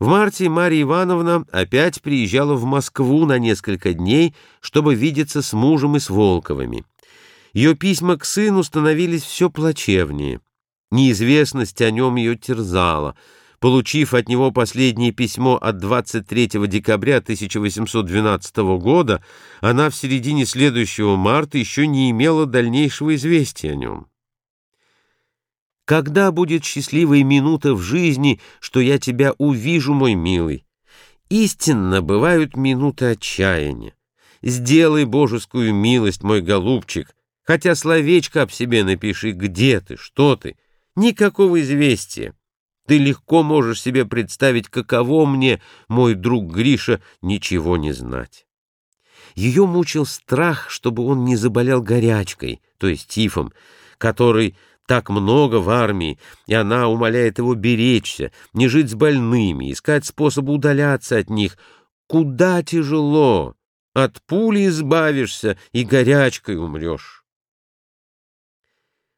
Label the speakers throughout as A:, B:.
A: В марте Марья Ивановна опять приезжала в Москву на несколько дней, чтобы видеться с мужем и с Волковыми. Ее письма к сыну становились все плачевнее. Неизвестность о нем ее терзала. Получив от него последнее письмо от 23 декабря 1812 года, она в середине следующего марта еще не имела дальнейшего известия о нем. Когда будет счастливая минута в жизни, что я тебя увижу, мой милый? Истинно бывают минуты отчаяния. Сделай божескую милость, мой голубчик, хотя словечко об себе напиши, где ты, что ты. Никакого известия. Ты легко можешь себе представить, каково мне, мой друг Гриша, ничего не знать. Ее мучил страх, чтобы он не заболел горячкой, то есть тифом, который так много в армии, и она умоляет его беречься, не жить с больными, искать способ удаляться от них. Куда тяжело! От пули избавишься и горячкой умрешь.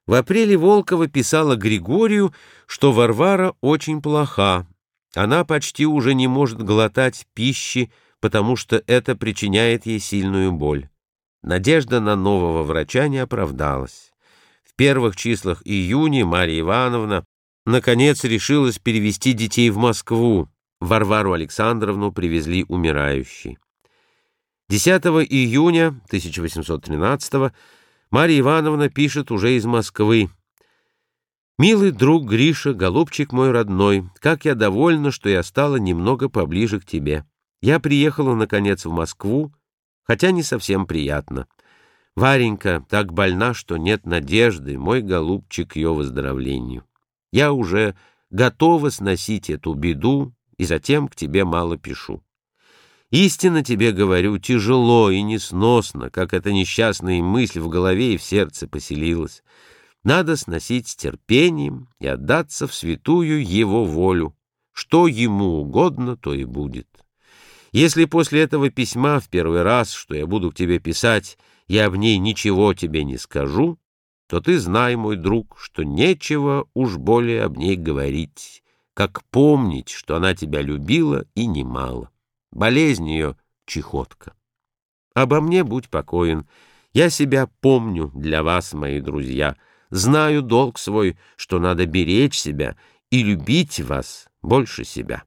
A: В апреле Волкова писала Григорию, что Варвара очень плоха. Она почти уже не может глотать пищи, потому что это причиняет ей сильную боль. Надежда на нового врача не оправдалась первых числах июня Марья Ивановна наконец решилась перевести детей в Москву. Варвару Александровну привезли умирающей. 10 июня 1813 Марья Ивановна пишет уже из Москвы. «Милый друг Гриша, голубчик мой родной, как я довольна, что я стала немного поближе к тебе. Я приехала, наконец, в Москву, хотя не совсем приятно. Варенька так больна, что нет надежды, мой голубчик, ее выздоровлению. Я уже готова сносить эту беду, и затем к тебе мало пишу. Истинно тебе говорю, тяжело и несносно, как эта несчастная мысль в голове и в сердце поселилась. Надо сносить с терпением и отдаться в святую его волю. Что ему угодно, то и будет. Если после этого письма в первый раз, что я буду к тебе писать, я об ней ничего тебе не скажу, то ты знай, мой друг, что нечего уж более об ней говорить, как помнить, что она тебя любила и немало. Болезнь ее — чехотка. Обо мне будь покоен. Я себя помню для вас, мои друзья. Знаю долг свой, что надо беречь себя и любить вас больше себя.